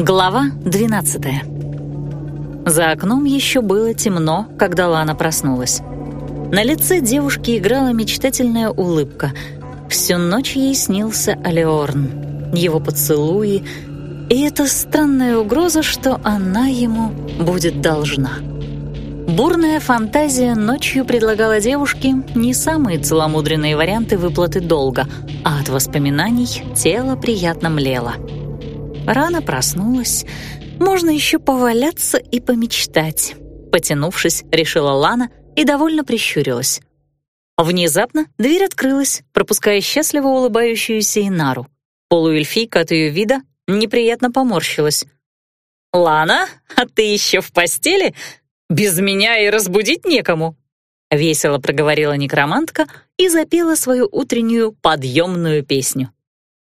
Глава 12 За окном еще было темно, когда Лана проснулась. На лице девушки играла мечтательная улыбка. Всю ночь ей снился Алеорн, его поцелуи и эта странная угроза, что она ему будет должна. Бурная фантазия ночью предлагала девушке не самые целомудренные варианты выплаты долга, а от воспоминаний тело приятно млело. Рано проснулась, можно еще поваляться и помечтать. Потянувшись, решила Лана и довольно прищурилась. Внезапно дверь открылась, пропуская счастливо улыбающуюся Инару. Полуэльфийка от ее вида неприятно поморщилась. «Лана, а ты еще в постели? Без меня и разбудить некому!» Весело проговорила некромантка и запела свою утреннюю подъемную песню.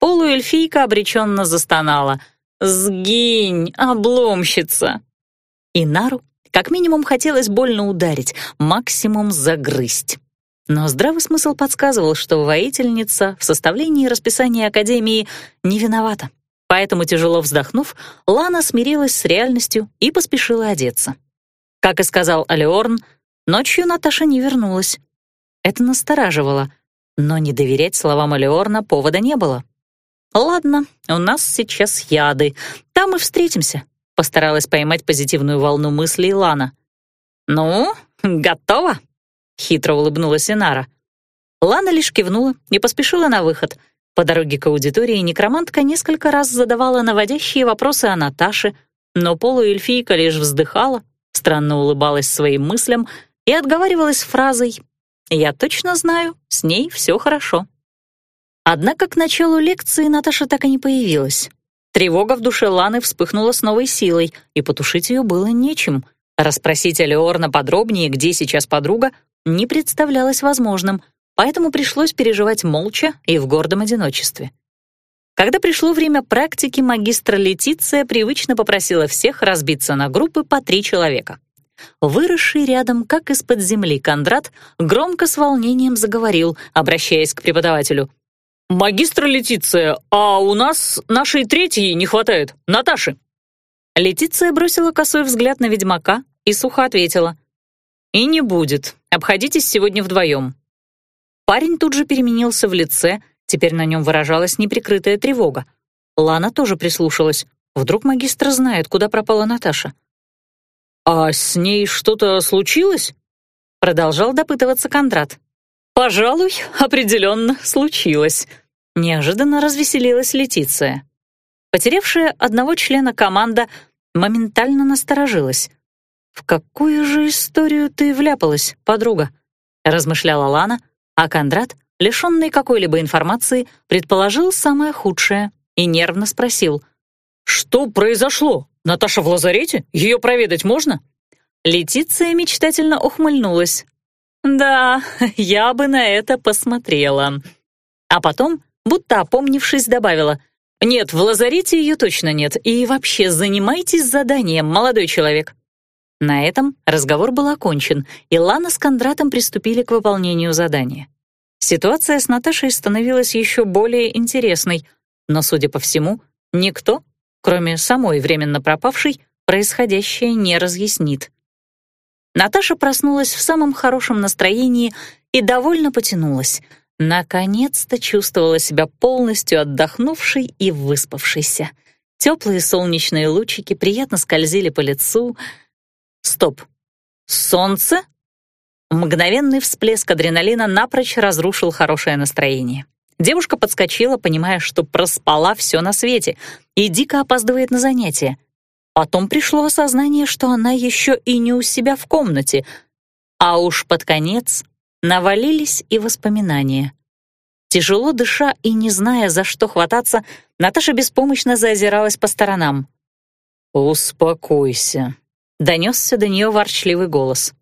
Полуэльфийка обреченно застонала. «Сгинь, обломщица!» Инару как минимум хотелось больно ударить, максимум загрызть. Но здравый смысл подсказывал, что воительница в составлении расписания Академии не виновата. Поэтому, тяжело вздохнув, Лана смирилась с реальностью и поспешила одеться. Как и сказал Алеорн, ночью Наташа не вернулась. Это настораживало, но не доверять словам Алеорна повода не было. «Ладно, у нас сейчас яды, там и встретимся», — постаралась поймать позитивную волну мыслей Лана. «Ну, готово?» — хитро улыбнулась Инара. Лана лишь кивнула и поспешила на выход. По дороге к аудитории некромантка несколько раз задавала наводящие вопросы о Наташе, но полуэльфийка лишь вздыхала, странно улыбалась своим мыслям и отговаривалась фразой «Я точно знаю, с ней все хорошо». Однако к началу лекции Наташа так и не появилась. Тревога в душе Ланы вспыхнула с новой силой, и потушить ее было нечем. Расспросить Алеорна подробнее, где сейчас подруга, не представлялось возможным, поэтому пришлось переживать молча и в гордом одиночестве. Когда пришло время практики, магистра Летиция привычно попросила всех разбиться на группы по три человека. Выросший рядом, как из-под земли, Кондрат громко с волнением заговорил, обращаясь к преподавателю — «Магистра Летиция, а у нас нашей третьей не хватает, Наташи». Летиция бросила косой взгляд на ведьмака и сухо ответила. «И не будет. Обходитесь сегодня вдвоем». Парень тут же переменился в лице, теперь на нем выражалась неприкрытая тревога. Лана тоже прислушалась. Вдруг магистр знает, куда пропала Наташа. «А с ней что-то случилось?» Продолжал допытываться Кондрат. «Пожалуй, определенно случилось», — неожиданно развеселилась Летиция. Потерявшая одного члена команда моментально насторожилась. «В какую же историю ты вляпалась, подруга?» — размышляла Лана, а Кондрат, лишенный какой-либо информации, предположил самое худшее и нервно спросил. «Что произошло? Наташа в лазарете? Ее проведать можно?» Летиция мечтательно ухмыльнулась. «Да, я бы на это посмотрела». А потом, будто опомнившись, добавила, «Нет, в лазарете ее точно нет, и вообще занимайтесь заданием, молодой человек». На этом разговор был окончен, и Лана с Кондратом приступили к выполнению задания. Ситуация с Наташей становилась еще более интересной, но, судя по всему, никто, кроме самой временно пропавшей, происходящее не разъяснит. Наташа проснулась в самом хорошем настроении и довольно потянулась. Наконец-то чувствовала себя полностью отдохнувшей и выспавшейся. Теплые солнечные лучики приятно скользили по лицу. Стоп. Солнце? Мгновенный всплеск адреналина напрочь разрушил хорошее настроение. Девушка подскочила, понимая, что проспала все на свете и дико опаздывает на занятия. Потом пришло осознание, что она еще и не у себя в комнате, а уж под конец навалились и воспоминания. Тяжело дыша и не зная, за что хвататься, Наташа беспомощно заозиралась по сторонам. «Успокойся», — донесся до нее ворчливый голос.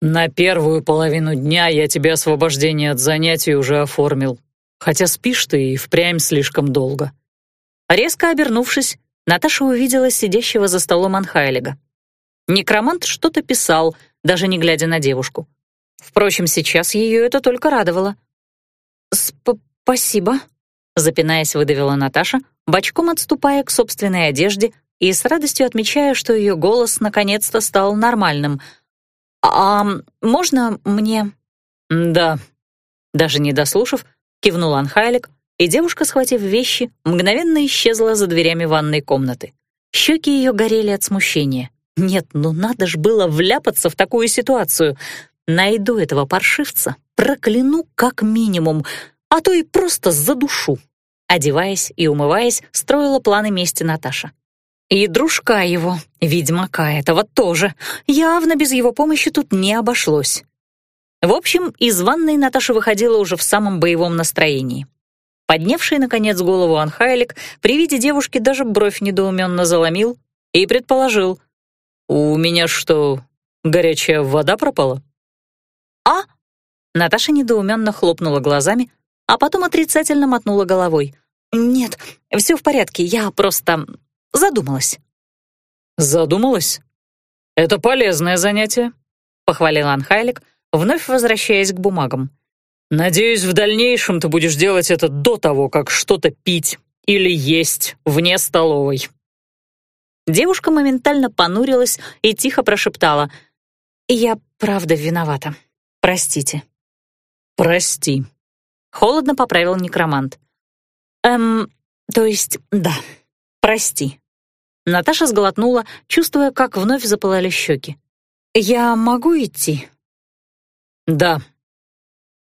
«На первую половину дня я тебе освобождение от занятий уже оформил, хотя спишь ты и впрямь слишком долго». Резко обернувшись, Наташа увидела сидящего за столом Анхайлига. Некромант что-то писал, даже не глядя на девушку. Впрочем, сейчас ее это только радовало. «Спасибо», — запинаясь, выдавила Наташа, бочком отступая к собственной одежде и с радостью отмечая, что ее голос наконец-то стал нормальным. «А можно мне...» «Да». Даже не дослушав, кивнул Анхайлик, и девушка, схватив вещи, мгновенно исчезла за дверями ванной комнаты. Щеки ее горели от смущения. Нет, ну надо ж было вляпаться в такую ситуацию. Найду этого паршивца, прокляну как минимум, а то и просто задушу. Одеваясь и умываясь, строила планы мести Наташа. И дружка его, ведьмака этого тоже. Явно без его помощи тут не обошлось. В общем, из ванной Наташа выходила уже в самом боевом настроении. Поднявший, наконец, голову Анхайлик при виде девушки даже бровь недоуменно заломил и предположил. «У меня что, горячая вода пропала?» «А?» Наташа недоуменно хлопнула глазами, а потом отрицательно мотнула головой. «Нет, все в порядке, я просто задумалась». «Задумалась? Это полезное занятие», — похвалил Анхайлик, вновь возвращаясь к бумагам. «Надеюсь, в дальнейшем ты будешь делать это до того, как что-то пить или есть вне столовой». Девушка моментально понурилась и тихо прошептала. «Я правда виновата. Простите». «Прости», — холодно поправил некромант. «Эм, то есть, да, прости». Наташа сглотнула, чувствуя, как вновь запылали щеки. «Я могу идти?» «Да».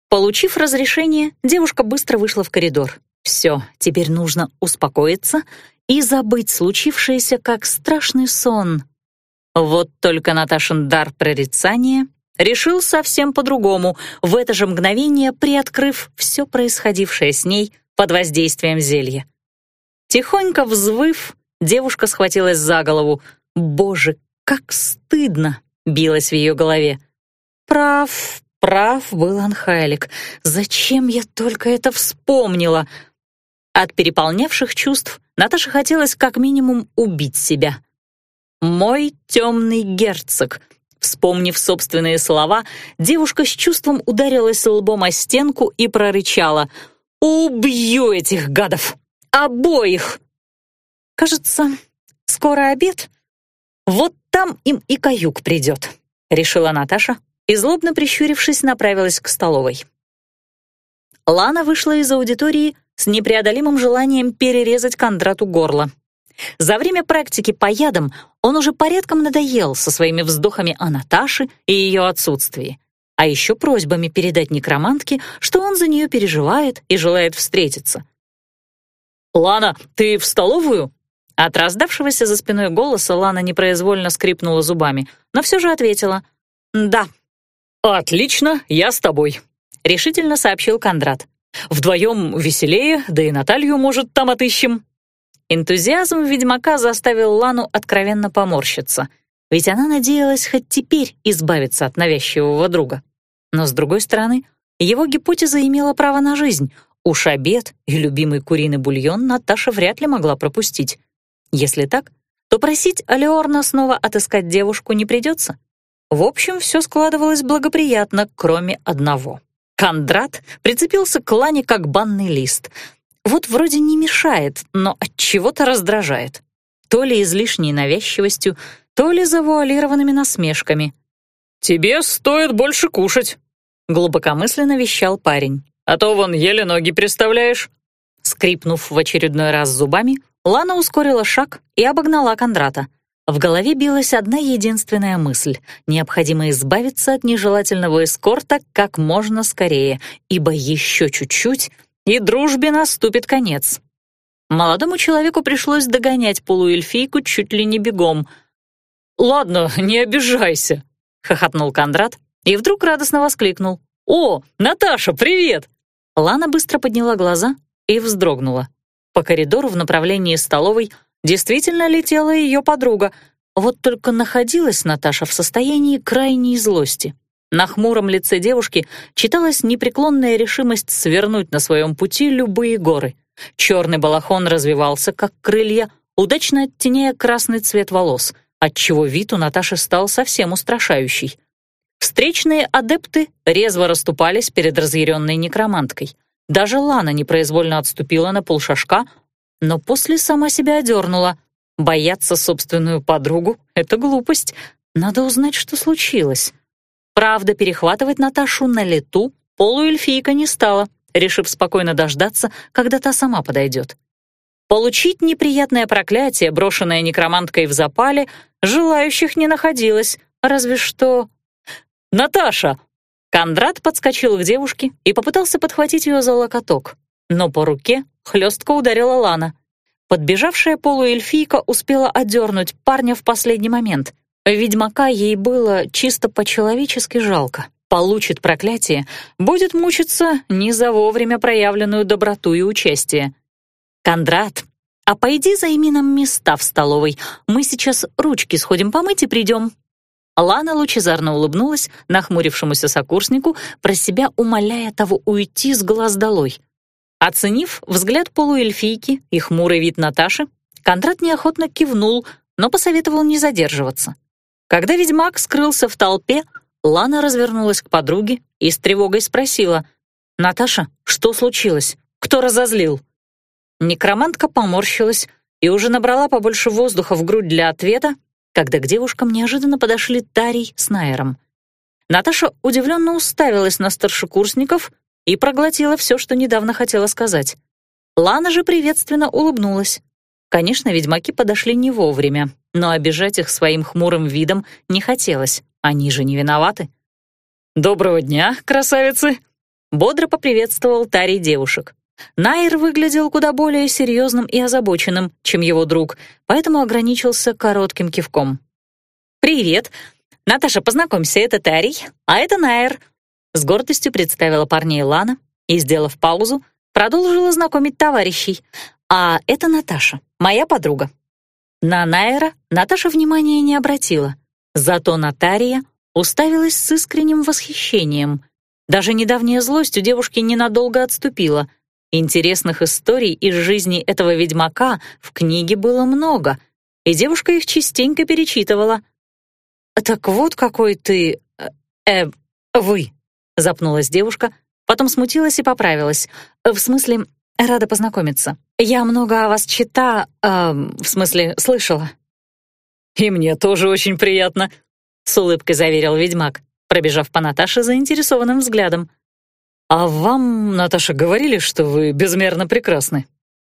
Получив разрешение, девушка быстро вышла в коридор. Все, теперь нужно успокоиться и забыть случившееся как страшный сон. Вот только Наташин дар прорицания решил совсем по-другому, в это же мгновение приоткрыв все происходившее с ней под воздействием зелья. Тихонько взвыв, девушка схватилась за голову. «Боже, как стыдно!» — билось в ее голове. «Прав, прав был Анхайлик. Зачем я только это вспомнила?» От переполнявших чувств Наташе хотелось как минимум убить себя. «Мой темный герцог», Вспомнив собственные слова, девушка с чувством ударилась лбом о стенку и прорычала «Убью этих гадов! Обоих!» «Кажется, скоро обед. Вот там им и каюк придет», — решила Наташа и, злобно прищурившись, направилась к столовой. Лана вышла из аудитории с непреодолимым желанием перерезать Кондрату горло. За время практики по ядам он уже порядком надоел со своими вздохами о Наташе и ее отсутствии, а еще просьбами передать некромантке, что он за нее переживает и желает встретиться. «Лана, ты в столовую?» От раздавшегося за спиной голоса Лана непроизвольно скрипнула зубами, но все же ответила «Да». «Отлично, я с тобой», — решительно сообщил Кондрат. «Вдвоем веселее, да и Наталью, может, там отыщем». Энтузиазм ведьмака заставил Лану откровенно поморщиться, ведь она надеялась хоть теперь избавиться от навязчивого друга. Но, с другой стороны, его гипотеза имела право на жизнь. Уж обед и любимый куриный бульон Наташа вряд ли могла пропустить. Если так, то просить Алеорна снова отыскать девушку не придется. В общем, все складывалось благоприятно, кроме одного. Кондрат прицепился к Лане как банный лист — вот вроде не мешает, но от чего-то раздражает. То ли излишней навязчивостью, то ли завуалированными насмешками. «Тебе стоит больше кушать», — глубокомысленно вещал парень. «А то вон еле ноги представляешь». Скрипнув в очередной раз зубами, Лана ускорила шаг и обогнала Кондрата. В голове билась одна единственная мысль — необходимо избавиться от нежелательного эскорта как можно скорее, ибо еще чуть-чуть — и дружбе наступит конец. Молодому человеку пришлось догонять полуэльфийку чуть ли не бегом. «Ладно, не обижайся», — хохотнул Кондрат и вдруг радостно воскликнул. «О, Наташа, привет!» Лана быстро подняла глаза и вздрогнула. По коридору в направлении столовой действительно летела ее подруга, вот только находилась Наташа в состоянии крайней злости. На хмуром лице девушки читалась непреклонная решимость свернуть на своем пути любые горы. Черный балахон развивался, как крылья, удачно оттеняя красный цвет волос, отчего вид у Наташи стал совсем устрашающий. Встречные адепты резво расступались перед разъяренной некроманткой. Даже Лана непроизвольно отступила на полшажка, но после сама себя одернула. Бояться собственную подругу — это глупость. Надо узнать, что случилось. Правда, перехватывать Наташу на лету полуэльфийка не стала, решив спокойно дождаться, когда та сама подойдет. Получить неприятное проклятие, брошенное некроманткой в запале, желающих не находилось, разве что... «Наташа!» Кондрат подскочил к девушке и попытался подхватить ее за локоток, но по руке хлестко ударила Лана. Подбежавшая полуэльфийка успела одернуть парня в последний момент. Ведьмака ей было чисто по-человечески жалко. Получит проклятие, будет мучиться не за вовремя проявленную доброту и участие. «Кондрат, а пойди займи нам места в столовой. Мы сейчас ручки сходим помыть и придем». Лана лучезарно улыбнулась нахмурившемуся сокурснику, про себя умоляя того уйти с глаз долой. Оценив взгляд полуэльфийки и хмурый вид Наташи, Кондрат неохотно кивнул, но посоветовал не задерживаться. Когда ведьмак скрылся в толпе, Лана развернулась к подруге и с тревогой спросила, «Наташа, что случилось? Кто разозлил?» Некромантка поморщилась и уже набрала побольше воздуха в грудь для ответа, когда к девушкам неожиданно подошли Тарий с Найером. Наташа удивленно уставилась на старшекурсников и проглотила все, что недавно хотела сказать. Лана же приветственно улыбнулась. Конечно, ведьмаки подошли не вовремя, но обижать их своим хмурым видом не хотелось, они же не виноваты. «Доброго дня, красавицы!» Бодро поприветствовал Тарий девушек. Найр выглядел куда более серьезным и озабоченным, чем его друг, поэтому ограничился коротким кивком. «Привет! Наташа, познакомься, это Тарий, а это Найр. С гордостью представила парней Лана и, сделав паузу, продолжила знакомить товарищей. «А это Наташа, моя подруга». На Найра Наташа внимания не обратила, зато Натария уставилась с искренним восхищением. Даже недавняя злость у девушки ненадолго отступила. Интересных историй из жизни этого ведьмака в книге было много, и девушка их частенько перечитывала. «Так вот какой ты... э... э вы», Запнулась девушка, потом смутилась и поправилась. «В смысле, рада познакомиться. Я много о вас чита... Э, в смысле, слышала». «И мне тоже очень приятно», — с улыбкой заверил ведьмак, пробежав по Наташе заинтересованным взглядом. «А вам, Наташа, говорили, что вы безмерно прекрасны?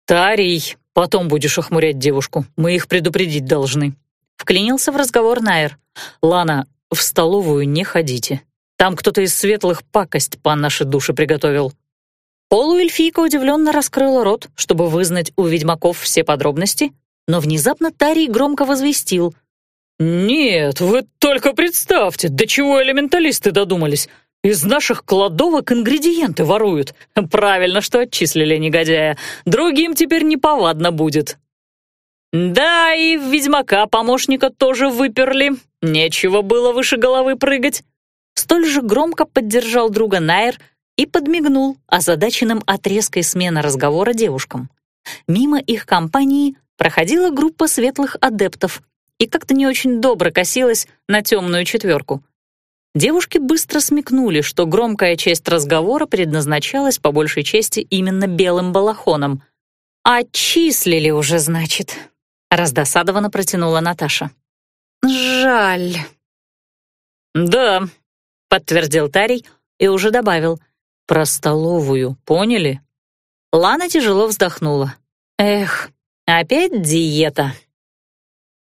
Тарий, потом будешь охмурять девушку, мы их предупредить должны». Вклинился в разговор Найер. «Лана, в столовую не ходите. Там кто-то из светлых пакость по нашей душе приготовил». Полуэльфийка удивленно раскрыла рот, чтобы вызнать у ведьмаков все подробности, но внезапно Тарий громко возвестил. «Нет, вы только представьте, до чего элементалисты додумались. Из наших кладовок ингредиенты воруют. Правильно, что отчислили негодяя. Другим теперь неповадно будет». «Да, и ведьмака помощника тоже выперли. Нечего было выше головы прыгать» столь же громко поддержал друга Найер и подмигнул озадаченным отрезкой смены разговора девушкам. Мимо их компании проходила группа светлых адептов и как-то не очень добро косилась на темную четверку. Девушки быстро смекнули, что громкая часть разговора предназначалась по большей части именно белым балахоном. «Отчислили уже, значит», — раздосадованно протянула Наташа. «Жаль». «Да, — подтвердил Тарий и уже добавил. «Про столовую, поняли?» Лана тяжело вздохнула. «Эх, опять диета».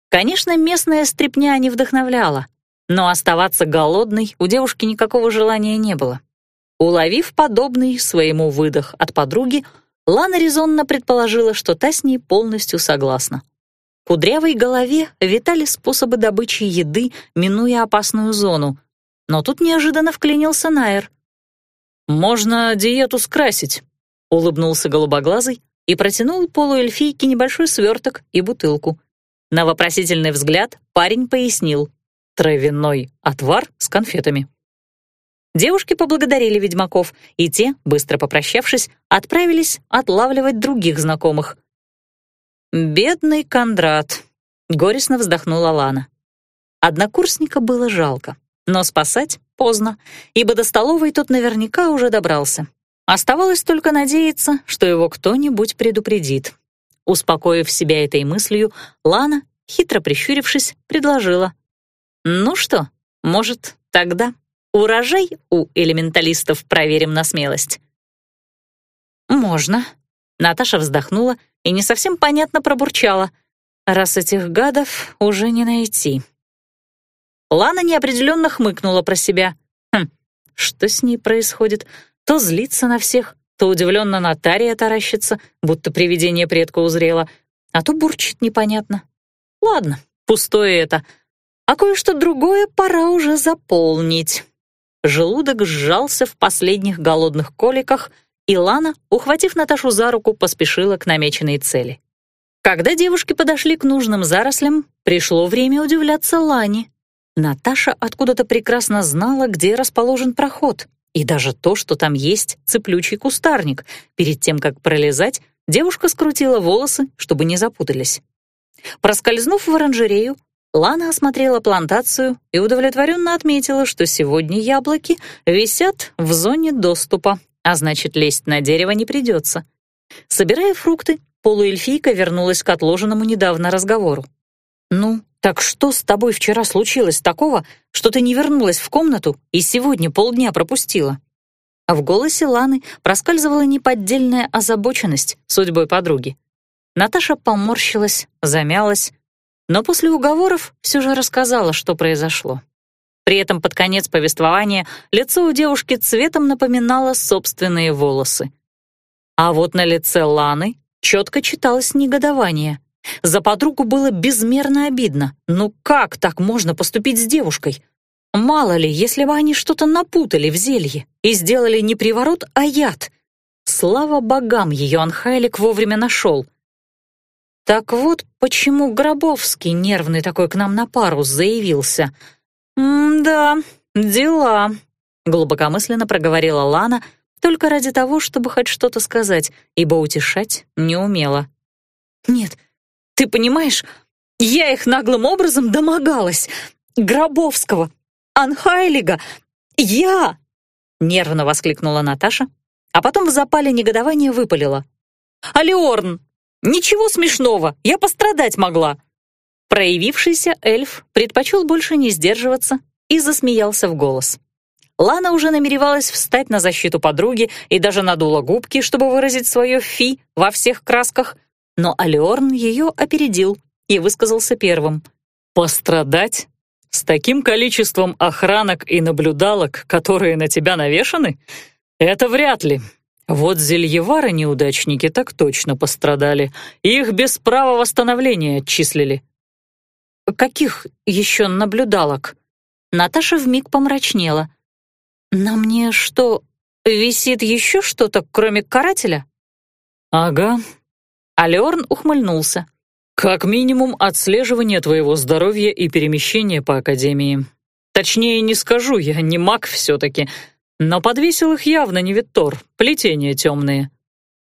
Конечно, местная стряпня не вдохновляла, но оставаться голодной у девушки никакого желания не было. Уловив подобный своему выдох от подруги, Лана резонно предположила, что та с ней полностью согласна. В кудрявой голове витали способы добычи еды, минуя опасную зону, но тут неожиданно вклинился Найер. «Можно диету скрасить», — улыбнулся голубоглазый и протянул полуэльфийке небольшой сверток и бутылку. На вопросительный взгляд парень пояснил. «Травяной отвар с конфетами». Девушки поблагодарили ведьмаков, и те, быстро попрощавшись, отправились отлавливать других знакомых. «Бедный Кондрат», — горестно вздохнула Лана. Однокурсника было жалко. Но спасать поздно, ибо до столовой тот наверняка уже добрался. Оставалось только надеяться, что его кто-нибудь предупредит. Успокоив себя этой мыслью, Лана, хитро прищурившись, предложила. «Ну что, может, тогда урожай у элементалистов проверим на смелость?» «Можно», — Наташа вздохнула и не совсем понятно пробурчала, раз этих гадов уже не найти. Лана неопределенно хмыкнула про себя. Хм, что с ней происходит? То злится на всех, то удивленно на Тария таращится, будто привидение предка узрело, а то бурчит непонятно. Ладно, пустое это. А кое-что другое пора уже заполнить. Желудок сжался в последних голодных коликах, и Лана, ухватив Наташу за руку, поспешила к намеченной цели. Когда девушки подошли к нужным зарослям, пришло время удивляться Лане. Наташа откуда-то прекрасно знала, где расположен проход, и даже то, что там есть цеплючий кустарник. Перед тем, как пролезать, девушка скрутила волосы, чтобы не запутались. Проскользнув в оранжерею, Лана осмотрела плантацию и удовлетворенно отметила, что сегодня яблоки висят в зоне доступа, а значит, лезть на дерево не придется. Собирая фрукты, полуэльфийка вернулась к отложенному недавно разговору. «Ну, так что с тобой вчера случилось такого, что ты не вернулась в комнату и сегодня полдня пропустила?» А в голосе Ланы проскальзывала неподдельная озабоченность судьбой подруги. Наташа поморщилась, замялась, но после уговоров все же рассказала, что произошло. При этом под конец повествования лицо у девушки цветом напоминало собственные волосы. А вот на лице Ланы четко читалось негодование. За подругу было безмерно обидно. Ну как так можно поступить с девушкой? Мало ли, если бы они что-то напутали в зелье и сделали не приворот, а яд. Слава богам, ее Анхайлик вовремя нашел. Так вот, почему Гробовский, нервный такой, к нам на пару заявился — «Да, дела», — глубокомысленно проговорила Лана, только ради того, чтобы хоть что-то сказать, ибо утешать не умела. «Нет, ты понимаешь, я их наглым образом домогалась. Гробовского, Анхайлига, я!» Нервно воскликнула Наташа, а потом в запале негодования выпалила. «Алиорн, ничего смешного, я пострадать могла!» Проявившийся эльф предпочел больше не сдерживаться и засмеялся в голос. Лана уже намеревалась встать на защиту подруги и даже надула губки, чтобы выразить свое «фи» во всех красках, но Алиорн ее опередил и высказался первым. «Пострадать? С таким количеством охранок и наблюдалок, которые на тебя навешаны? Это вряд ли. Вот зельевары-неудачники так точно пострадали. Их без права восстановления отчислили. «Каких еще наблюдалок?» Наташа вмиг помрачнела. «На мне что, висит еще что-то, кроме карателя?» «Ага». Алеорн ухмыльнулся. «Как минимум отслеживание твоего здоровья и перемещения по Академии. Точнее, не скажу, я не маг все-таки, но подвесил их явно не Виттор, плетения темные».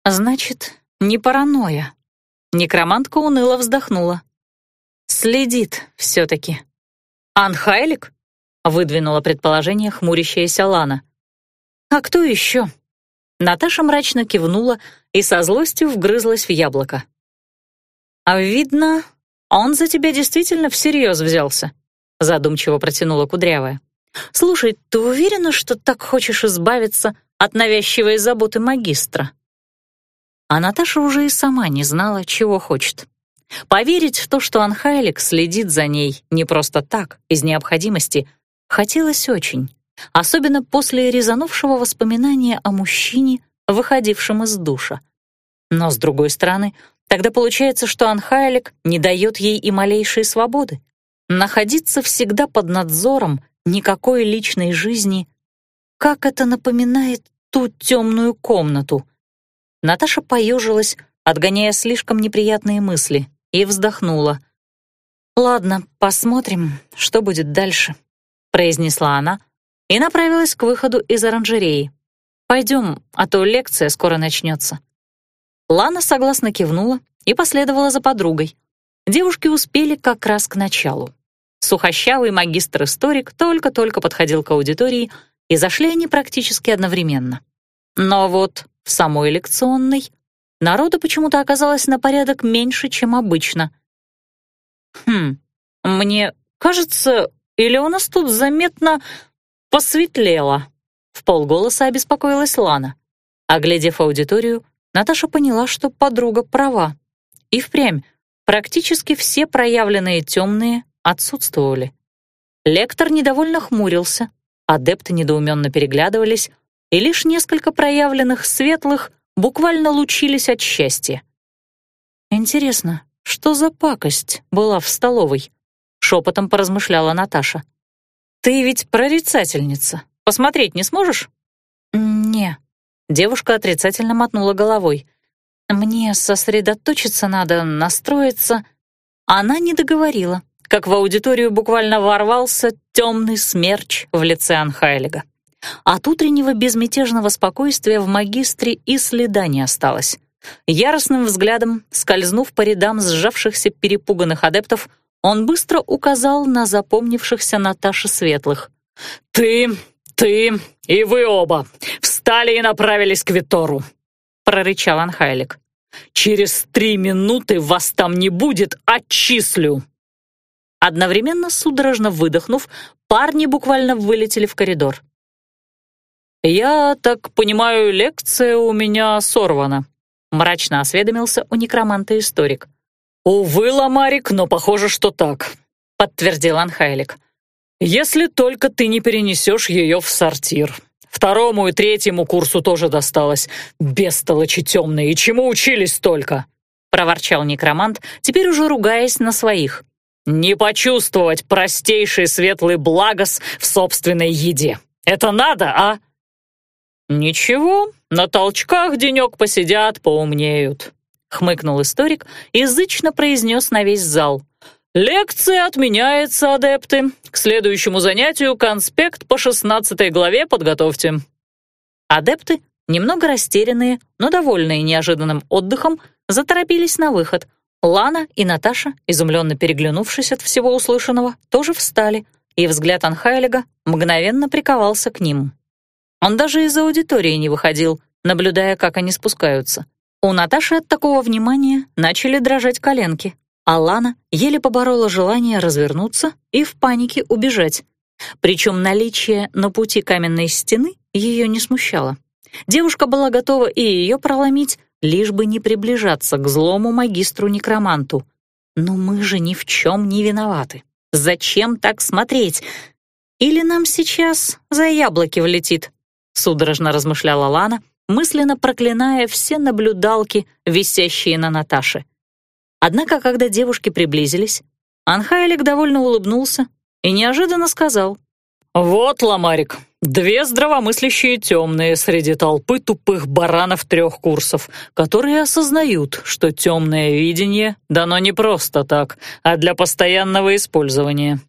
«Значит, не паранойя». Некромантка уныло вздохнула. Следит все-таки. Анхайлик? Выдвинула предположение хмурящаяся Лана. А кто еще? Наташа мрачно кивнула и со злостью вгрызлась в яблоко. «А видно, он за тебя действительно всерьез взялся», задумчиво протянула Кудрявая. «Слушай, ты уверена, что так хочешь избавиться от навязчивой заботы магистра?» А Наташа уже и сама не знала, чего хочет. Поверить в то, что Анхайлик следит за ней не просто так, из необходимости, хотелось очень, особенно после резанувшего воспоминания о мужчине, выходившем из душа. Но, с другой стороны, тогда получается, что Анхайлик не дает ей и малейшей свободы. Находиться всегда под надзором, никакой личной жизни. Как это напоминает ту темную комнату? Наташа поежилась, отгоняя слишком неприятные мысли и вздохнула. «Ладно, посмотрим, что будет дальше», — произнесла она и направилась к выходу из оранжереи. «Пойдем, а то лекция скоро начнется». Лана согласно кивнула и последовала за подругой. Девушки успели как раз к началу. Сухощавый магистр-историк только-только подходил к аудитории, и зашли они практически одновременно. Но вот в самой лекционной народу почему-то оказалось на порядок меньше, чем обычно. «Хм, мне кажется, или у нас тут заметно посветлело?» В полголоса обеспокоилась Лана. Оглядев аудиторию, Наташа поняла, что подруга права. И впрямь, практически все проявленные темные отсутствовали. Лектор недовольно хмурился, адепты недоуменно переглядывались, и лишь несколько проявленных светлых буквально лучились от счастья. «Интересно, что за пакость была в столовой?» — шепотом поразмышляла Наташа. «Ты ведь прорицательница. Посмотреть не сможешь?» «Не». Девушка отрицательно мотнула головой. «Мне сосредоточиться надо, настроиться». Она не договорила, как в аудиторию буквально ворвался темный смерч в лице Анхайлига. От утреннего безмятежного спокойствия в магистре и следа не осталось. Яростным взглядом, скользнув по рядам сжавшихся перепуганных адептов, он быстро указал на запомнившихся Наташи Светлых. «Ты, ты и вы оба встали и направились к Витору», — прорычал Анхайлик. «Через три минуты вас там не будет, отчислю!» Одновременно судорожно выдохнув, парни буквально вылетели в коридор. «Я так понимаю, лекция у меня сорвана», — мрачно осведомился у некроманта-историк. «Увы, Ламарик, но похоже, что так», — подтвердил Анхайлик. «Если только ты не перенесешь ее в сортир. Второму и третьему курсу тоже досталось. Бестолочи темные, и чему учились столько?» — проворчал некромант, теперь уже ругаясь на своих. «Не почувствовать простейший светлый благос в собственной еде. Это надо, а?» «Ничего, на толчках денек посидят, поумнеют», — хмыкнул историк и зычно произнес на весь зал. «Лекция отменяется, адепты. К следующему занятию конспект по шестнадцатой главе подготовьте». Адепты, немного растерянные, но довольные неожиданным отдыхом, заторопились на выход. Лана и Наташа, изумленно переглянувшись от всего услышанного, тоже встали, и взгляд Анхайлига мгновенно приковался к ним. Он даже из аудитории не выходил, наблюдая, как они спускаются. У Наташи от такого внимания начали дрожать коленки, а Лана еле поборола желание развернуться и в панике убежать. Причем наличие на пути каменной стены ее не смущало. Девушка была готова и ее проломить, лишь бы не приближаться к злому магистру-некроманту. Но мы же ни в чем не виноваты. Зачем так смотреть? Или нам сейчас за яблоки влетит? Судорожно размышляла Лана, мысленно проклиная все наблюдалки, висящие на Наташе. Однако, когда девушки приблизились, Анхайлик довольно улыбнулся и неожиданно сказал. «Вот, Ламарик, две здравомыслящие темные среди толпы тупых баранов трех курсов, которые осознают, что темное видение дано не просто так, а для постоянного использования».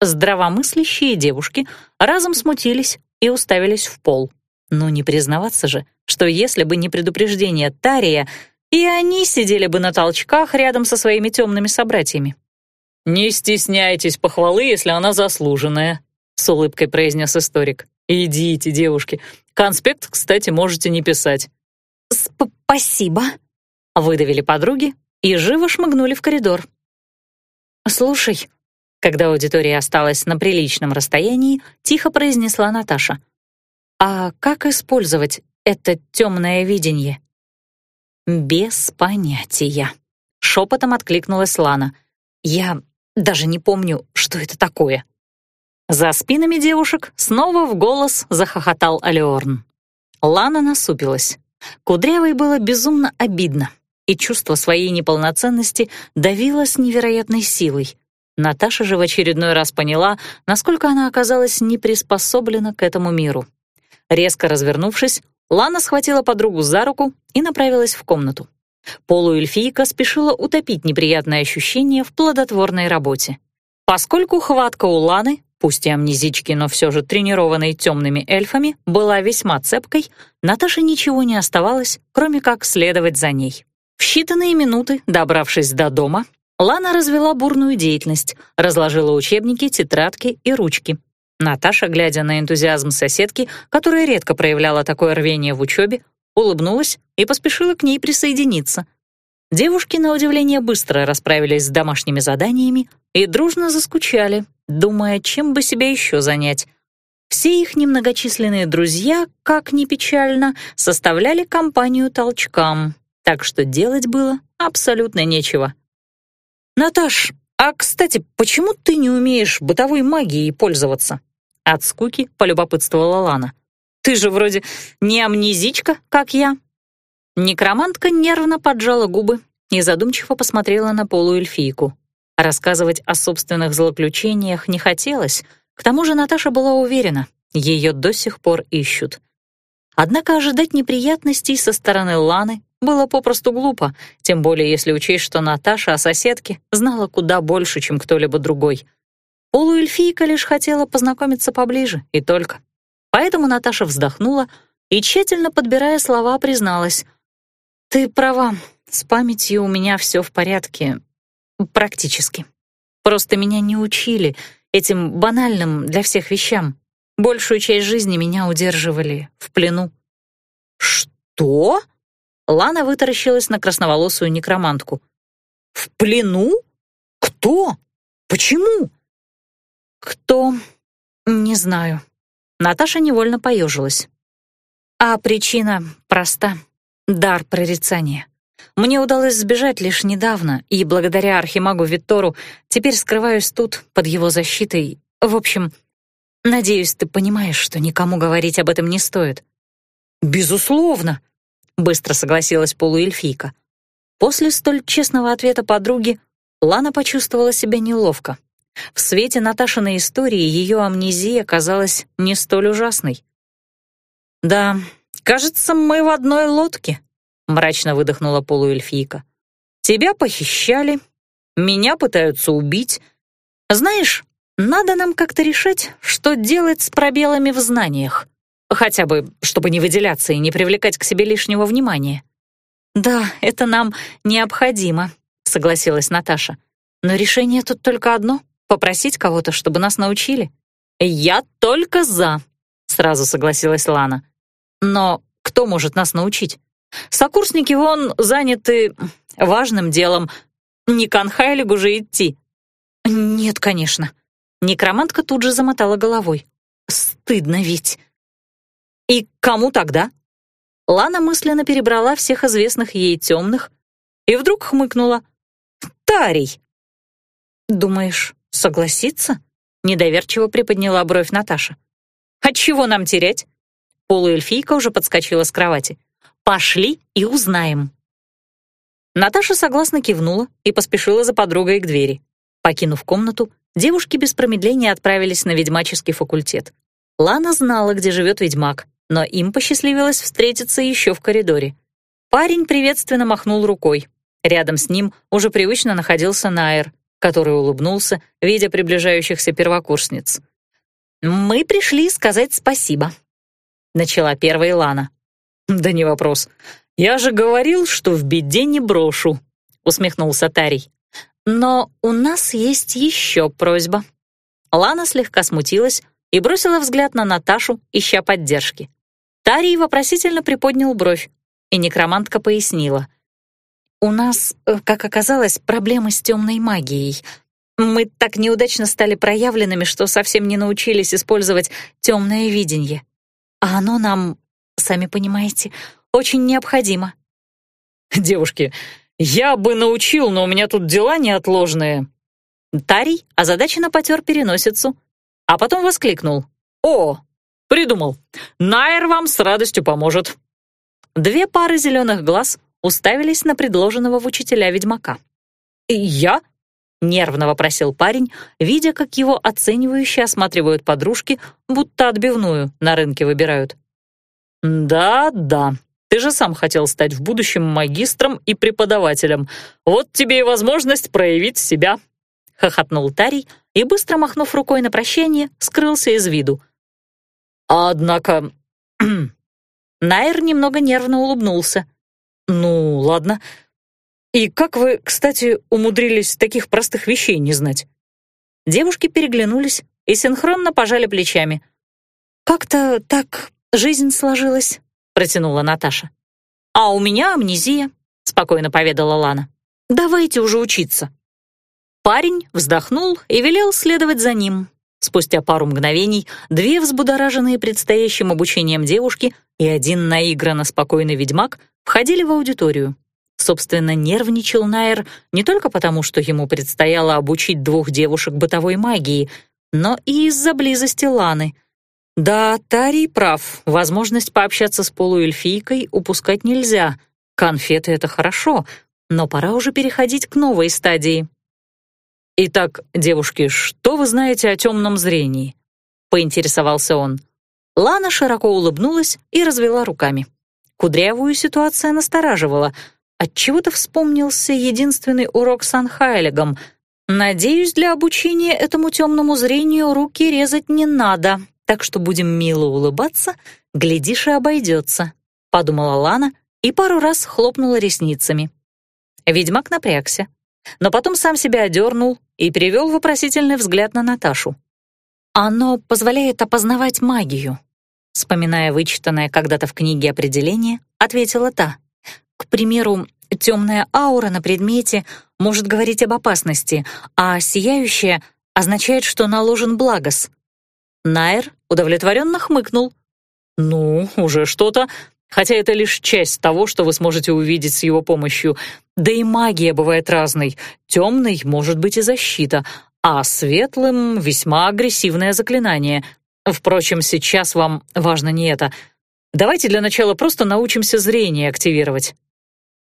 Здравомыслящие девушки разом смутились и уставились в пол. Ну, не признаваться же, что если бы не предупреждение Тария, и они сидели бы на толчках рядом со своими темными собратьями. «Не стесняйтесь похвалы, если она заслуженная», — с улыбкой произнес историк. «Идите, девушки. Конспект, кстати, можете не писать». «Спасибо», — выдавили подруги и живо шмыгнули в коридор. «Слушай, когда аудитория осталась на приличном расстоянии, тихо произнесла Наташа. «А как использовать это темное видение?» «Без понятия», — шепотом откликнулась Лана. «Я даже не помню, что это такое». За спинами девушек снова в голос захохотал Алиорн. Лана насупилась. Кудрявой было безумно обидно, и чувство своей неполноценности давило с невероятной силой. Наташа же в очередной раз поняла, насколько она оказалась не приспособлена к этому миру. Резко развернувшись, Лана схватила подругу за руку и направилась в комнату. Полуэльфийка спешила утопить неприятное ощущение в плодотворной работе. Поскольку хватка у Ланы, пусть и амнезички, но все же тренированной темными эльфами, была весьма цепкой, Наташе ничего не оставалось, кроме как следовать за ней. В считанные минуты, добравшись до дома, Лана развела бурную деятельность, разложила учебники, тетрадки и ручки. Наташа, глядя на энтузиазм соседки, которая редко проявляла такое рвение в учебе, улыбнулась и поспешила к ней присоединиться. Девушки, на удивление, быстро расправились с домашними заданиями и дружно заскучали, думая, чем бы себя еще занять. Все их немногочисленные друзья, как ни печально, составляли компанию толчкам, так что делать было абсолютно нечего. «Наташ, а, кстати, почему ты не умеешь бытовой магией пользоваться?» От скуки полюбопытствовала Лана. «Ты же вроде не амнезичка, как я». Некромантка нервно поджала губы и задумчиво посмотрела на полуэльфийку. Рассказывать о собственных злоключениях не хотелось, к тому же Наташа была уверена, ее до сих пор ищут. Однако ожидать неприятностей со стороны Ланы было попросту глупо, тем более если учесть, что Наташа о соседке знала куда больше, чем кто-либо другой. Полуэльфийка лишь хотела познакомиться поближе, и только. Поэтому Наташа вздохнула и, тщательно подбирая слова, призналась. «Ты права, с памятью у меня все в порядке. Практически. Просто меня не учили этим банальным для всех вещам. Большую часть жизни меня удерживали в плену». «Что?» Лана вытаращилась на красноволосую некромантку. «В плену? Кто? Почему?» «Кто? Не знаю». Наташа невольно поежилась. А причина проста — дар прорицания. Мне удалось сбежать лишь недавно, и благодаря архимагу Виттору теперь скрываюсь тут, под его защитой. В общем, надеюсь, ты понимаешь, что никому говорить об этом не стоит. «Безусловно», быстро согласилась полуэльфийка. После столь честного ответа подруги Лана почувствовала себя неловко. В свете Наташиной истории ее амнезия казалась не столь ужасной. «Да, кажется, мы в одной лодке», — мрачно выдохнула полуэльфийка. «Тебя похищали, меня пытаются убить. Знаешь, надо нам как-то решать, что делать с пробелами в знаниях. Хотя бы, чтобы не выделяться и не привлекать к себе лишнего внимания. «Да, это нам необходимо», — согласилась Наташа. «Но решение тут только одно — попросить кого-то, чтобы нас научили». «Я только за», — сразу согласилась Лана. «Но кто может нас научить? Сокурсники вон заняты важным делом. Не к Анхайлигу же идти». «Нет, конечно». Некромантка тут же замотала головой. «Стыдно ведь». И кому тогда? Лана мысленно перебрала всех известных ей темных и вдруг хмыкнула. «Тарий!» «Думаешь, согласится?» Недоверчиво приподняла бровь Наташа. «А чего нам терять?» Полуэльфийка уже подскочила с кровати. «Пошли и узнаем». Наташа согласно кивнула и поспешила за подругой к двери. Покинув комнату, девушки без промедления отправились на ведьмаческий факультет. Лана знала, где живет ведьмак, но им посчастливилось встретиться еще в коридоре. Парень приветственно махнул рукой. Рядом с ним уже привычно находился Найер, который улыбнулся, видя приближающихся первокурсниц. «Мы пришли сказать спасибо», — начала первая Лана. «Да не вопрос. Я же говорил, что в беде не брошу», — усмехнулся Тарий. «Но у нас есть еще просьба». Лана слегка смутилась и бросила взгляд на Наташу, ища поддержки. Тарий вопросительно приподнял бровь, и некромантка пояснила. «У нас, э, как оказалось, проблемы с темной магией. Мы так неудачно стали проявленными, что совсем не научились использовать темное видение. А оно нам, сами понимаете, очень необходимо». «Девушки, я бы научил, но у меня тут дела неотложные». Тарий озадаченно потер переносицу, а потом воскликнул. «О, Придумал. Найер вам с радостью поможет». Две пары зеленых глаз уставились на предложенного в учителя ведьмака. «И я?» — нервно вопросил парень, видя, как его оценивающе осматривают подружки, будто отбивную на рынке выбирают. «Да-да, ты же сам хотел стать в будущем магистром и преподавателем. Вот тебе и возможность проявить себя», — хохотнул Тарий и, быстро махнув рукой на прощание, скрылся из виду — Однако... Найер немного нервно улыбнулся. «Ну, ладно. И как вы, кстати, умудрились таких простых вещей не знать?» Девушки переглянулись и синхронно пожали плечами. «Как-то так жизнь сложилась», — протянула Наташа. «А у меня амнезия», — спокойно поведала Лана. «Давайте уже учиться». Парень вздохнул и велел следовать за ним. Спустя пару мгновений две взбудораженные предстоящим обучением девушки и один наигранно спокойный ведьмак входили в аудиторию. Собственно, нервничал Найер не только потому, что ему предстояло обучить двух девушек бытовой магии, но и из-за близости Ланы. Да, Тарий прав, возможность пообщаться с полуэльфийкой упускать нельзя. Конфеты — это хорошо, но пора уже переходить к новой стадии. «Итак, девушки, что вы знаете о темном зрении?» — поинтересовался он. Лана широко улыбнулась и развела руками. Кудрявую ситуация настораживала. Отчего-то вспомнился единственный урок с Анхайлегом. «Надеюсь, для обучения этому темному зрению руки резать не надо, так что будем мило улыбаться, глядишь и обойдется», — подумала Лана и пару раз хлопнула ресницами. Ведьмак напрягся, но потом сам себя одернул и перевел вопросительный взгляд на Наташу. «Оно позволяет опознавать магию», вспоминая вычитанное когда-то в книге определение, ответила та. «К примеру, темная аура на предмете может говорить об опасности, а сияющая означает, что наложен благос». Найер удовлетворенно хмыкнул. «Ну, уже что-то хотя это лишь часть того, что вы сможете увидеть с его помощью. Да и магия бывает разной. Темной может быть и защита, а светлым — весьма агрессивное заклинание. Впрочем, сейчас вам важно не это. Давайте для начала просто научимся зрение активировать».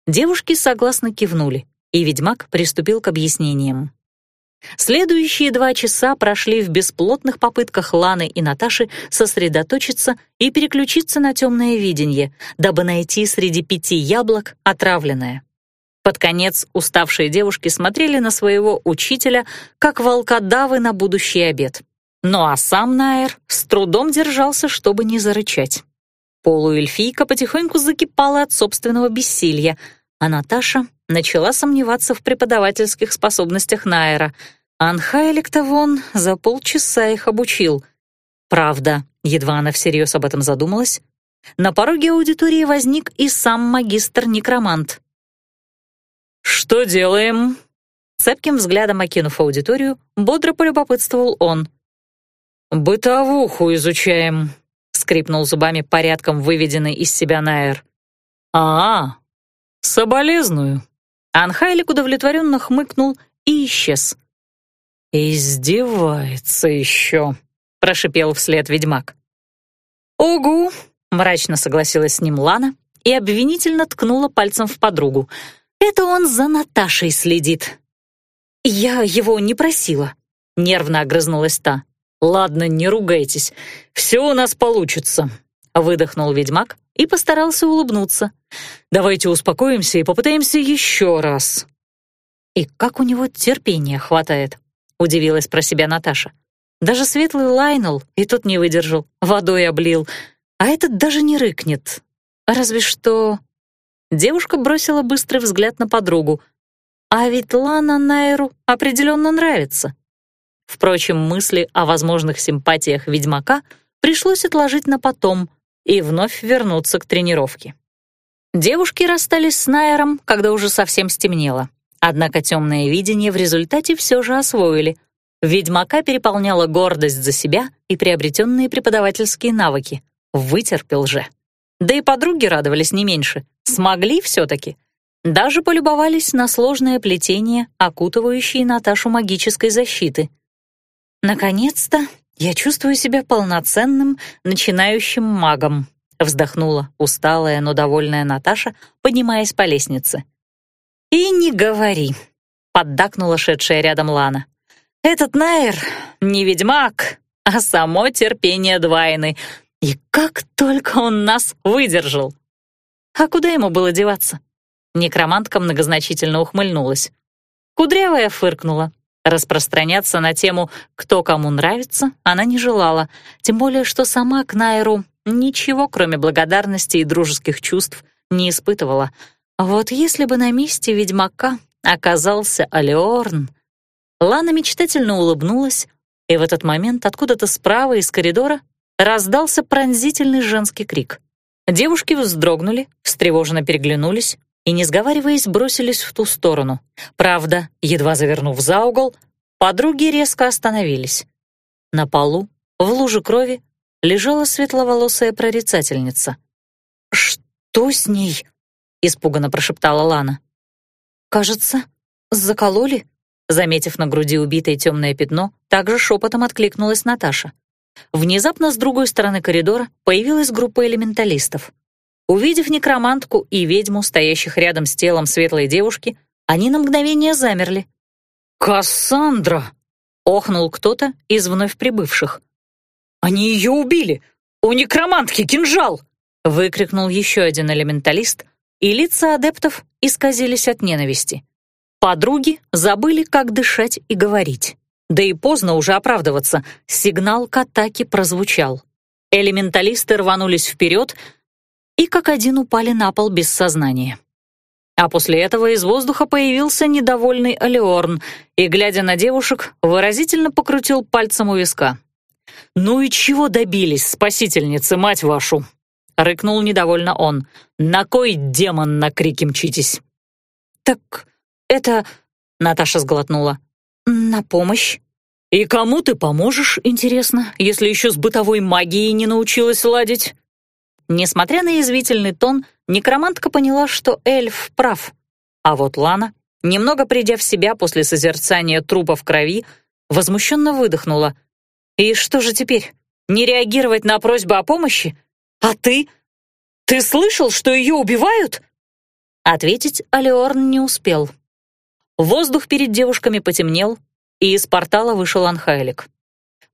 Девушки согласно кивнули, и ведьмак приступил к объяснениям. Следующие два часа прошли в бесплотных попытках Ланы и Наташи сосредоточиться и переключиться на темное видение, дабы найти среди пяти яблок отравленное. Под конец уставшие девушки смотрели на своего учителя, как волкодавы на будущий обед. Ну а сам Найер с трудом держался, чтобы не зарычать. Полуэльфийка потихоньку закипала от собственного бессилья, а Наташа начала сомневаться в преподавательских способностях Найера. Анхайлик-то вон за полчаса их обучил. Правда, едва она всерьез об этом задумалась, на пороге аудитории возник и сам магистр-некромант. «Что делаем?» Цепким взглядом окинув аудиторию, бодро полюбопытствовал он. «Бытовуху изучаем», — скрипнул зубами порядком выведенный из себя Найер. «А, соболезную». Анхайлик удовлетворенно хмыкнул и исчез. «Издевается еще», — прошипел вслед ведьмак. «Угу», — мрачно согласилась с ним Лана и обвинительно ткнула пальцем в подругу. «Это он за Наташей следит». «Я его не просила», — нервно огрызнулась та. «Ладно, не ругайтесь, все у нас получится», — выдохнул ведьмак и постарался улыбнуться. «Давайте успокоимся и попытаемся еще раз». «И как у него терпения хватает», — удивилась про себя Наташа. «Даже светлый Лайнел и тут не выдержал, водой облил, а этот даже не рыкнет. Разве что...» Девушка бросила быстрый взгляд на подругу. «А ведь Лана Найру определенно нравится». Впрочем, мысли о возможных симпатиях ведьмака пришлось отложить на потом — и вновь вернуться к тренировке. Девушки расстались с Найером, когда уже совсем стемнело. Однако темное видение в результате все же освоили. Ведьмака переполняла гордость за себя и приобретенные преподавательские навыки. Вытерпел же. Да и подруги радовались не меньше. Смогли все-таки. Даже полюбовались на сложное плетение, окутывающее Наташу магической защиты. Наконец-то «Я чувствую себя полноценным, начинающим магом», вздохнула усталая, но довольная Наташа, поднимаясь по лестнице. «И не говори», — поддакнула шедшая рядом Лана. «Этот Найер не ведьмак, а само терпение Двайны. И как только он нас выдержал!» «А куда ему было деваться?» Некромантка многозначительно ухмыльнулась. Кудрявая фыркнула. Распространяться на тему «кто кому нравится» она не желала, тем более что сама к Найру ничего, кроме благодарности и дружеских чувств, не испытывала. Вот если бы на месте ведьмака оказался Алиорн... Лана мечтательно улыбнулась, и в этот момент откуда-то справа из коридора раздался пронзительный женский крик. Девушки вздрогнули, встревоженно переглянулись и, не сговариваясь, бросились в ту сторону. Правда, едва завернув за угол, подруги резко остановились. На полу, в луже крови, лежала светловолосая прорицательница. «Что с ней?» — испуганно прошептала Лана. «Кажется, закололи?» Заметив на груди убитое темное пятно, также шепотом откликнулась Наташа. Внезапно с другой стороны коридора появилась группа элементалистов. Увидев некромантку и ведьму, стоящих рядом с телом светлой девушки, они на мгновение замерли. «Кассандра!» — охнул кто-то из вновь прибывших. «Они ее убили! У некромантки кинжал!» — выкрикнул еще один элементалист, и лица адептов исказились от ненависти. Подруги забыли, как дышать и говорить. Да и поздно уже оправдываться, сигнал к атаке прозвучал. Элементалисты рванулись вперед и как один упали на пол без сознания. А после этого из воздуха появился недовольный Алеорн и, глядя на девушек, выразительно покрутил пальцем у виска. «Ну и чего добились, спасительницы, мать вашу?» — рыкнул недовольно он. «На кой демон на крики мчитесь?» «Так это...» — Наташа сглотнула. «На помощь?» «И кому ты поможешь, интересно, если еще с бытовой магией не научилась ладить?» Несмотря на язвительный тон, некромантка поняла, что эльф прав. А вот Лана, немного придя в себя после созерцания трупа в крови, возмущенно выдохнула. «И что же теперь? Не реагировать на просьбу о помощи? А ты? Ты слышал, что ее убивают?» Ответить Алиорн не успел. Воздух перед девушками потемнел, и из портала вышел Анхайлик.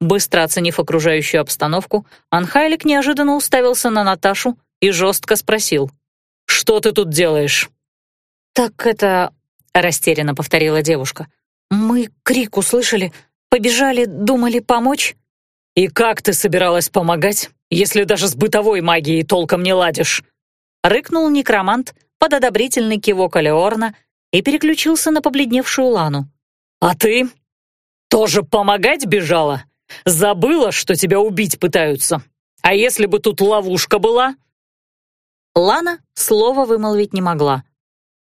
Быстро оценив окружающую обстановку, Анхайлик неожиданно уставился на Наташу и жестко спросил. «Что ты тут делаешь?» «Так это...» — растерянно повторила девушка. «Мы крик услышали, побежали, думали помочь». «И как ты собиралась помогать, если даже с бытовой магией толком не ладишь?» Рыкнул некромант под одобрительный кивок Алеорна и переключился на побледневшую Лану. «А ты? Тоже помогать бежала? Забыла, что тебя убить пытаются? А если бы тут ловушка была?» Лана слова вымолвить не могла.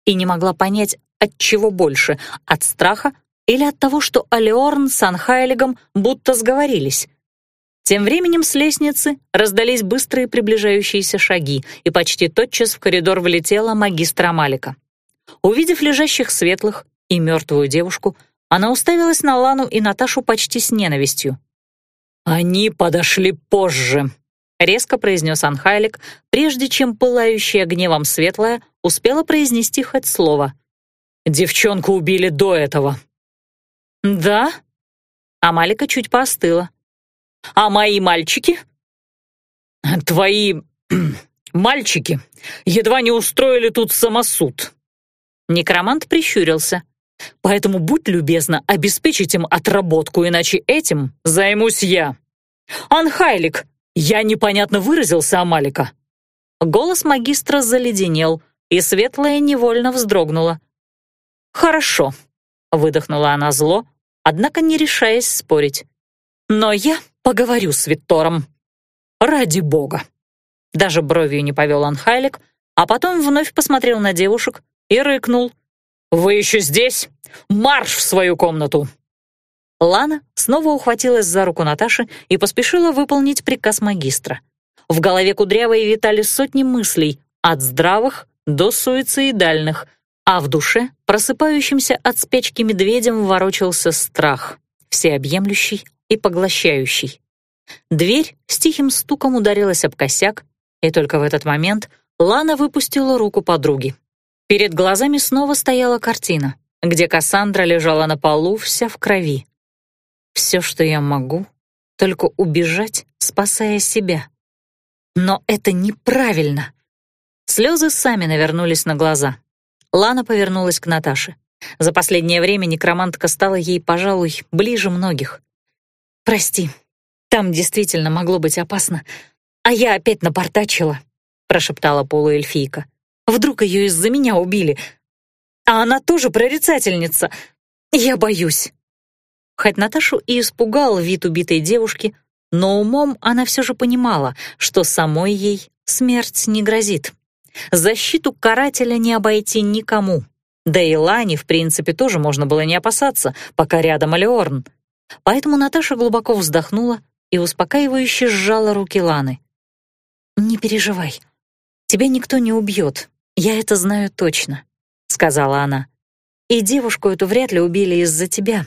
И не могла понять, от чего больше, от страха или от того, что Алеорн с Анхайлигом будто сговорились. Тем временем с лестницы раздались быстрые приближающиеся шаги, и почти тотчас в коридор влетела магистра Малика. Увидев лежащих светлых и мертвую девушку, она уставилась на Лану и Наташу почти с ненавистью. «Они подошли позже», — резко произнес Анхайлик, прежде чем пылающая гневом светлая успела произнести хоть слово. «Девчонку убили до этого». «Да?» А Малика чуть поостыла. «А мои мальчики?» «Твои мальчики едва не устроили тут самосуд», Некромант прищурился. «Поэтому будь любезна обеспечить им отработку, иначе этим займусь я». «Анхайлик, я непонятно выразился, Амалика». Голос магистра заледенел, и светлая невольно вздрогнула. «Хорошо», — выдохнула она зло, однако не решаясь спорить. «Но я поговорю с Виттором. Ради бога». Даже бровью не повел Анхайлик, а потом вновь посмотрел на девушек, и рыкнул. «Вы еще здесь? Марш в свою комнату!» Лана снова ухватилась за руку Наташи и поспешила выполнить приказ магистра. В голове Кудрявой витали сотни мыслей, от здравых до суицидальных, а в душе, просыпающимся от спячки медведем, ворочался страх, всеобъемлющий и поглощающий. Дверь с тихим стуком ударилась об косяк, и только в этот момент Лана выпустила руку подруги. Перед глазами снова стояла картина, где Кассандра лежала на полу вся в крови. Все, что я могу, только убежать, спасая себя. Но это неправильно. Слезы сами навернулись на глаза. Лана повернулась к Наташе. За последнее время некромантка стала ей, пожалуй, ближе многих. «Прости, там действительно могло быть опасно, а я опять напортачила», — прошептала полуэльфийка. Вдруг ее из-за меня убили. А она тоже прорицательница. Я боюсь. Хоть Наташу и испугал вид убитой девушки, но умом она все же понимала, что самой ей смерть не грозит. Защиту карателя не обойти никому. Да и Лани, в принципе, тоже можно было не опасаться, пока рядом Алиорн. Поэтому Наташа глубоко вздохнула и успокаивающе сжала руки Ланы. «Не переживай. Тебя никто не убьет. Я это знаю точно», — сказала она. «И девушку эту вряд ли убили из-за тебя.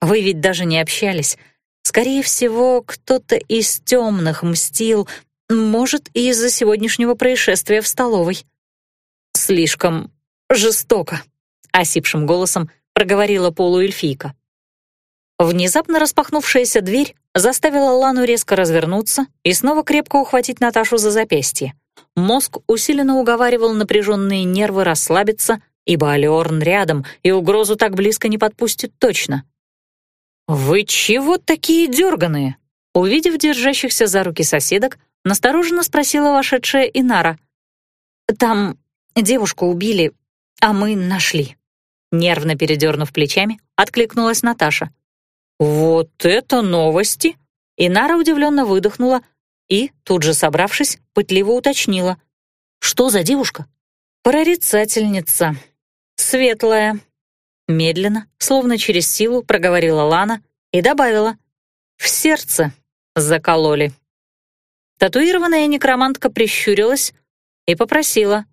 Вы ведь даже не общались. Скорее всего, кто-то из темных мстил, может, и из-за сегодняшнего происшествия в столовой». «Слишком жестоко», — осипшим голосом проговорила полуэльфийка. Внезапно распахнувшаяся дверь заставила Лану резко развернуться и снова крепко ухватить Наташу за запястье. Мозг усиленно уговаривал напряженные нервы расслабиться, ибо Алиорн рядом и угрозу так близко не подпустит точно. «Вы чего такие дерганые?» Увидев держащихся за руки соседок, настороженно спросила вошедшая Инара. «Там девушку убили, а мы нашли». Нервно передернув плечами, откликнулась Наташа. «Вот это новости!» Инара удивленно выдохнула и, тут же собравшись, пытливо уточнила. «Что за девушка?» «Прорицательница. Светлая». Медленно, словно через силу, проговорила Лана и добавила. «В сердце закололи». Татуированная некромантка прищурилась и попросила.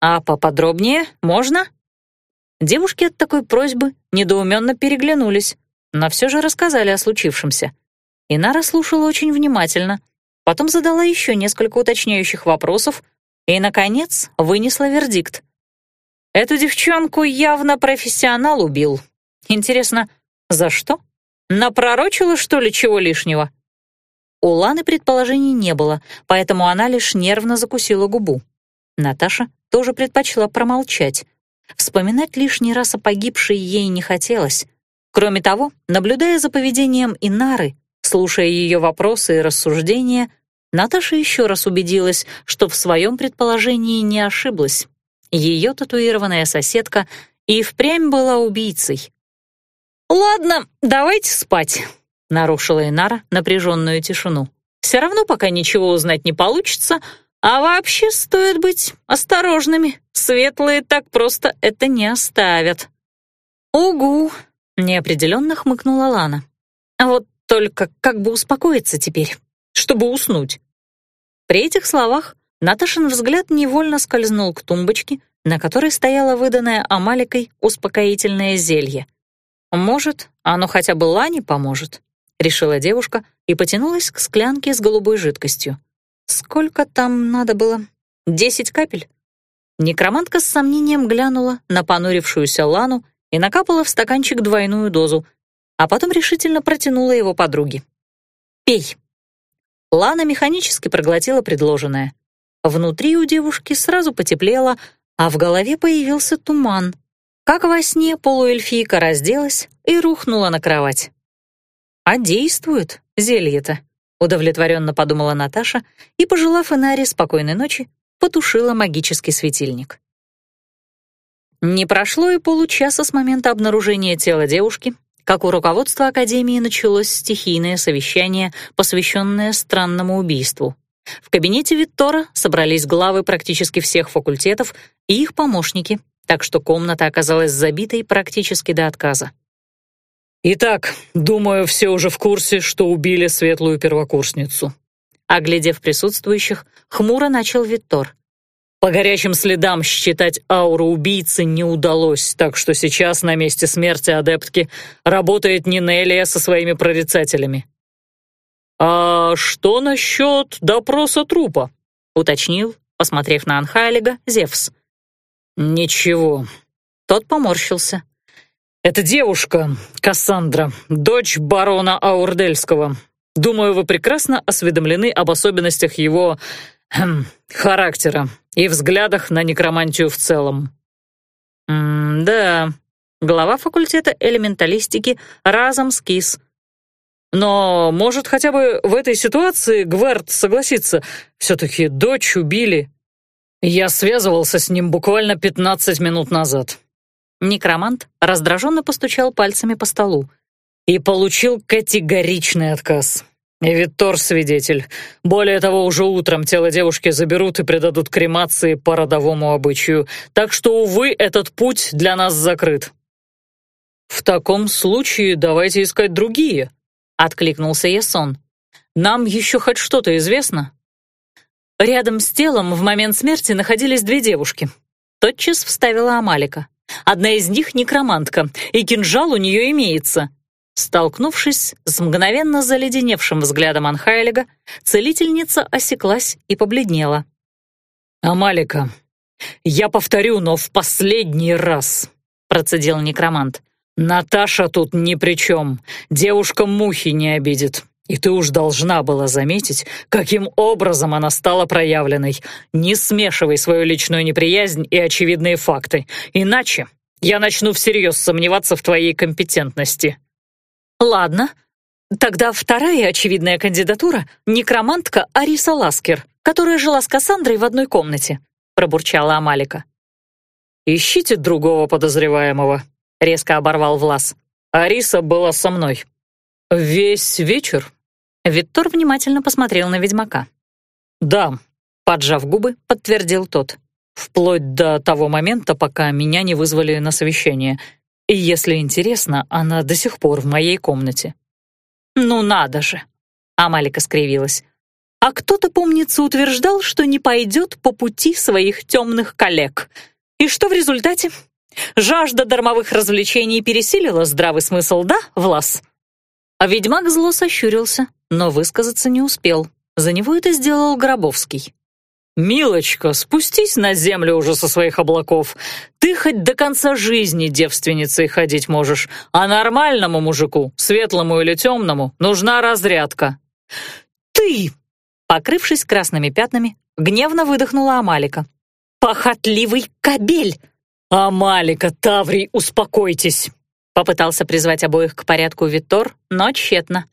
«А поподробнее можно?» Девушки от такой просьбы недоуменно переглянулись но все же рассказали о случившемся. Инара слушала очень внимательно, потом задала еще несколько уточняющих вопросов и, наконец, вынесла вердикт. «Эту девчонку явно профессионал убил. Интересно, за что? Напророчила, что ли, чего лишнего?» У Ланы предположений не было, поэтому она лишь нервно закусила губу. Наташа тоже предпочла промолчать. Вспоминать лишний раз о погибшей ей не хотелось — Кроме того, наблюдая за поведением Инары, слушая ее вопросы и рассуждения, Наташа еще раз убедилась, что в своем предположении не ошиблась. Ее татуированная соседка и впрямь была убийцей. «Ладно, давайте спать», — нарушила Инара напряженную тишину. «Все равно пока ничего узнать не получится, а вообще стоит быть осторожными. Светлые так просто это не оставят». «Угу», Неопределенно хмыкнула Лана. Вот только как бы успокоиться теперь, чтобы уснуть? При этих словах Наташин взгляд невольно скользнул к тумбочке, на которой стояло выданное Амаликой успокоительное зелье. «Может, оно хотя бы Лане поможет?» — решила девушка и потянулась к склянке с голубой жидкостью. «Сколько там надо было? Десять капель?» Некромантка с сомнением глянула на понурившуюся Лану и накапала в стаканчик двойную дозу, а потом решительно протянула его подруге. «Пей». Лана механически проглотила предложенное. Внутри у девушки сразу потеплело, а в голове появился туман. Как во сне полуэльфийка разделась и рухнула на кровать. «А действует зелье-то», — удовлетворенно подумала Наташа и, пожелав Инаре спокойной ночи, потушила магический светильник. Не прошло и получаса с момента обнаружения тела девушки, как у руководства Академии началось стихийное совещание, посвященное странному убийству. В кабинете Виттора собрались главы практически всех факультетов и их помощники, так что комната оказалась забитой практически до отказа. «Итак, думаю, все уже в курсе, что убили светлую первокурсницу». Оглядев присутствующих, хмуро начал Виттор. По горячим следам считать ауру убийцы не удалось, так что сейчас на месте смерти адептки работает Нинелия со своими прорицателями. «А что насчет допроса трупа?» — уточнил, посмотрев на Анхайлига, Зевс. «Ничего». Тот поморщился. «Это девушка, Кассандра, дочь барона Аурдельского. Думаю, вы прекрасно осведомлены об особенностях его Хм, характера и взглядах на некромантию в целом. М да, глава факультета элементалистики разом скис. Но, может, хотя бы в этой ситуации Гверт согласится. Все-таки дочь убили. Я связывался с ним буквально 15 минут назад. Некромант раздраженно постучал пальцами по столу и получил категоричный отказ. И Виттор свидетель. Более того, уже утром тело девушки заберут и предадут кремации по родовому обычаю. Так что, увы, этот путь для нас закрыт. В таком случае давайте искать другие, откликнулся Ясон. Нам еще хоть что-то известно? Рядом с телом в момент смерти находились две девушки. Тотчас вставила Амалика. Одна из них некромантка, и кинжал у нее имеется. Столкнувшись с мгновенно заледеневшим взглядом Анхайлига, целительница осеклась и побледнела. «Амалика, я повторю, но в последний раз», — процедил некромант. «Наташа тут ни при чем. Девушка мухи не обидит. И ты уж должна была заметить, каким образом она стала проявленной. Не смешивай свою личную неприязнь и очевидные факты, иначе я начну всерьез сомневаться в твоей компетентности». «Ладно. Тогда вторая очевидная кандидатура — некромантка Ариса Ласкер, которая жила с Кассандрой в одной комнате», — пробурчала Амалика. «Ищите другого подозреваемого», — резко оборвал Влас. «Ариса была со мной. Весь вечер». Виктор внимательно посмотрел на ведьмака. «Да», — поджав губы, подтвердил тот. «Вплоть до того момента, пока меня не вызвали на совещание. И если интересно, она до сих пор в моей комнате». «Ну надо же!» — Амалика скривилась. «А кто-то, помнится, утверждал, что не пойдет по пути своих темных коллег. И что в результате? Жажда дармовых развлечений пересилила здравый смысл, да, Влас?» А ведьмак зло сощурился, но высказаться не успел. За него это сделал Гробовский. «Милочка, спустись на землю уже со своих облаков. Ты хоть до конца жизни девственницей ходить можешь, а нормальному мужику, светлому или темному, нужна разрядка». «Ты!» Покрывшись красными пятнами, гневно выдохнула Амалика. «Похотливый кобель!» «Амалика, Таврий, успокойтесь!» Попытался призвать обоих к порядку Витор, но тщетно.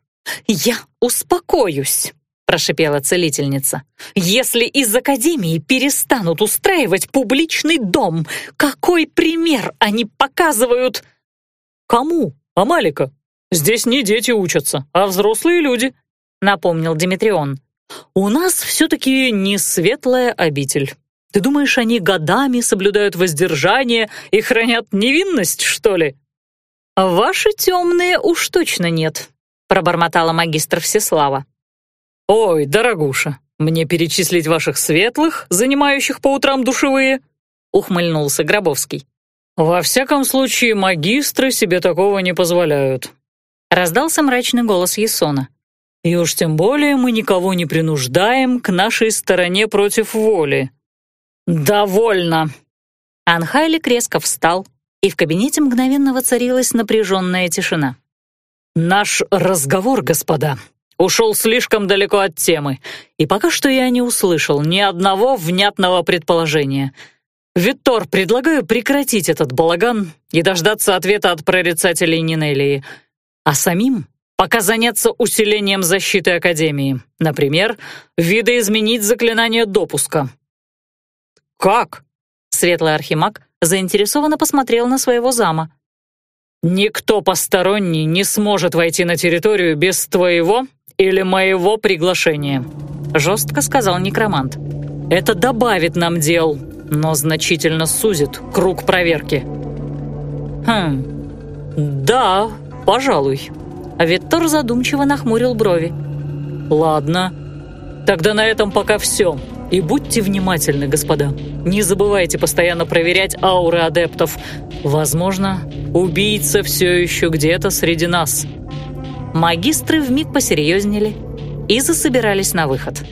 «Я успокоюсь!» Прошипела целительница. «Если из Академии перестанут устраивать публичный дом, какой пример они показывают?» «Кому, Амалика? Здесь не дети учатся, а взрослые люди», — напомнил Димитрион. «У нас все-таки не светлая обитель. Ты думаешь, они годами соблюдают воздержание и хранят невинность, что ли?» «Ваши темные уж точно нет», — пробормотала магистр Всеслава. «Ой, дорогуша, мне перечислить ваших светлых, занимающих по утрам душевые?» — ухмыльнулся Гробовский. «Во всяком случае, магистры себе такого не позволяют», — раздался мрачный голос Есона. «И уж тем более мы никого не принуждаем к нашей стороне против воли». «Довольно!» Анхайлик резко встал, и в кабинете мгновенно воцарилась напряженная тишина. «Наш разговор, господа, ушел слишком далеко от темы, и пока что я не услышал ни одного внятного предположения. Виттор, предлагаю прекратить этот балаган и дождаться ответа от прорицателей Нинелии, а самим пока заняться усилением защиты Академии. Например, видоизменить заклинание допуска. «Как?» — светлый архимаг заинтересованно посмотрел на своего зама. «Никто посторонний не сможет войти на территорию без твоего или моего приглашения», — жестко сказал некромант. «Это добавит нам дел, но значительно сузит круг проверки». «Хм, да, пожалуй». А Виттор задумчиво нахмурил брови. «Ладно, тогда на этом пока все. И будьте внимательны, господа. Не забывайте постоянно проверять ауры адептов. Возможно, убийца все еще где-то среди нас». Магистры вмиг посерьезнели и засобирались на выход.